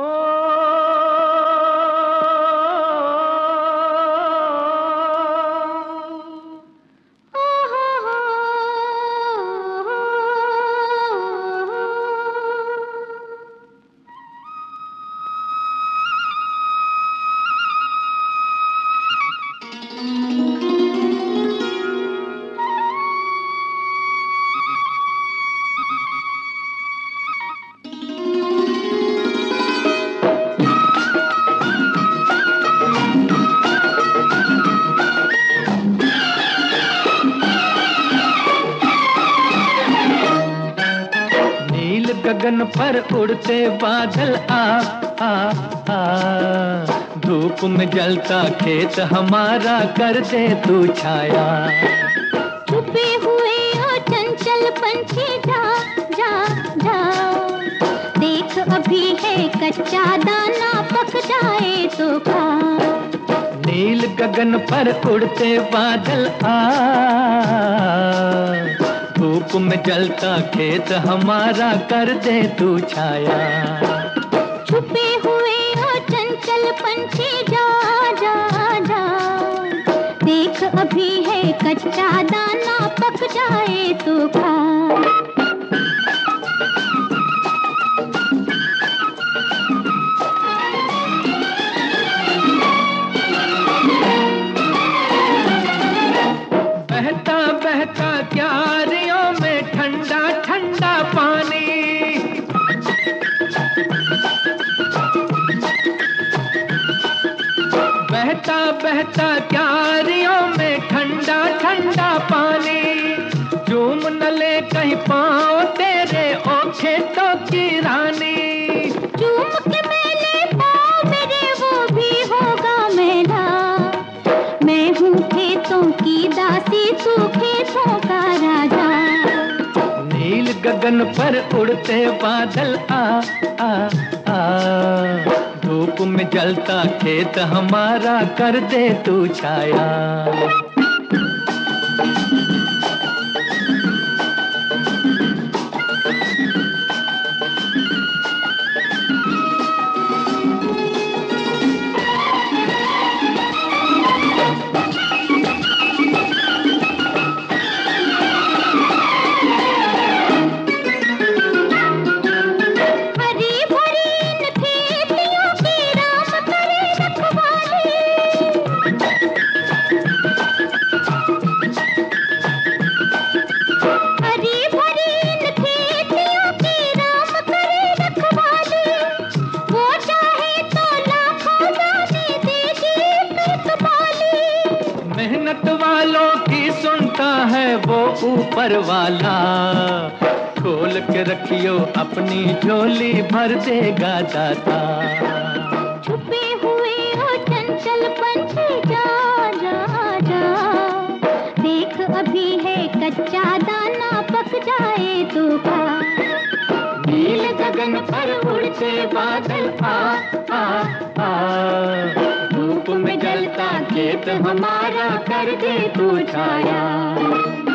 नील गगन पर उड़ते बादल आ आ आ। धूप में जलता खेत हमारा कर दे तू छाया। छुपे हुए ओ चंचल पंछी जा जा जा। देख अभी है कच्चा दाना पक जाए तो खा। नील गगन पर उड़ते बादल आ। धूप में जलता खेत हमारा कर दे तू छाया। छुपे हुए हो चंचल पंछी, जा जा जा। देख अभी है कच्चा दाना, पक जाए तू खा बहता क्यारियों में ठंडा ठंडा पानी। झूम न ले कहीं पाओ तेरे ओखे तो की रानी। चूम वो भी होगा मैं हूँ खेतों की दासी तू गगन पर उड़ते बादल, आ आ आ। धूप में जलता खेत हमारा कर दे तू छाया। वो ऊपर वाला। खोल के रखियो अपनी झोली, भर देगा दाता। छुपे हुए हो चंचल पंछी, जा जा जा। देख अभी है कच्चा दाना, पक जाए तो नील गगन पर उड़ते बादल आ जलता खेत हमारा कर दे तू छाया।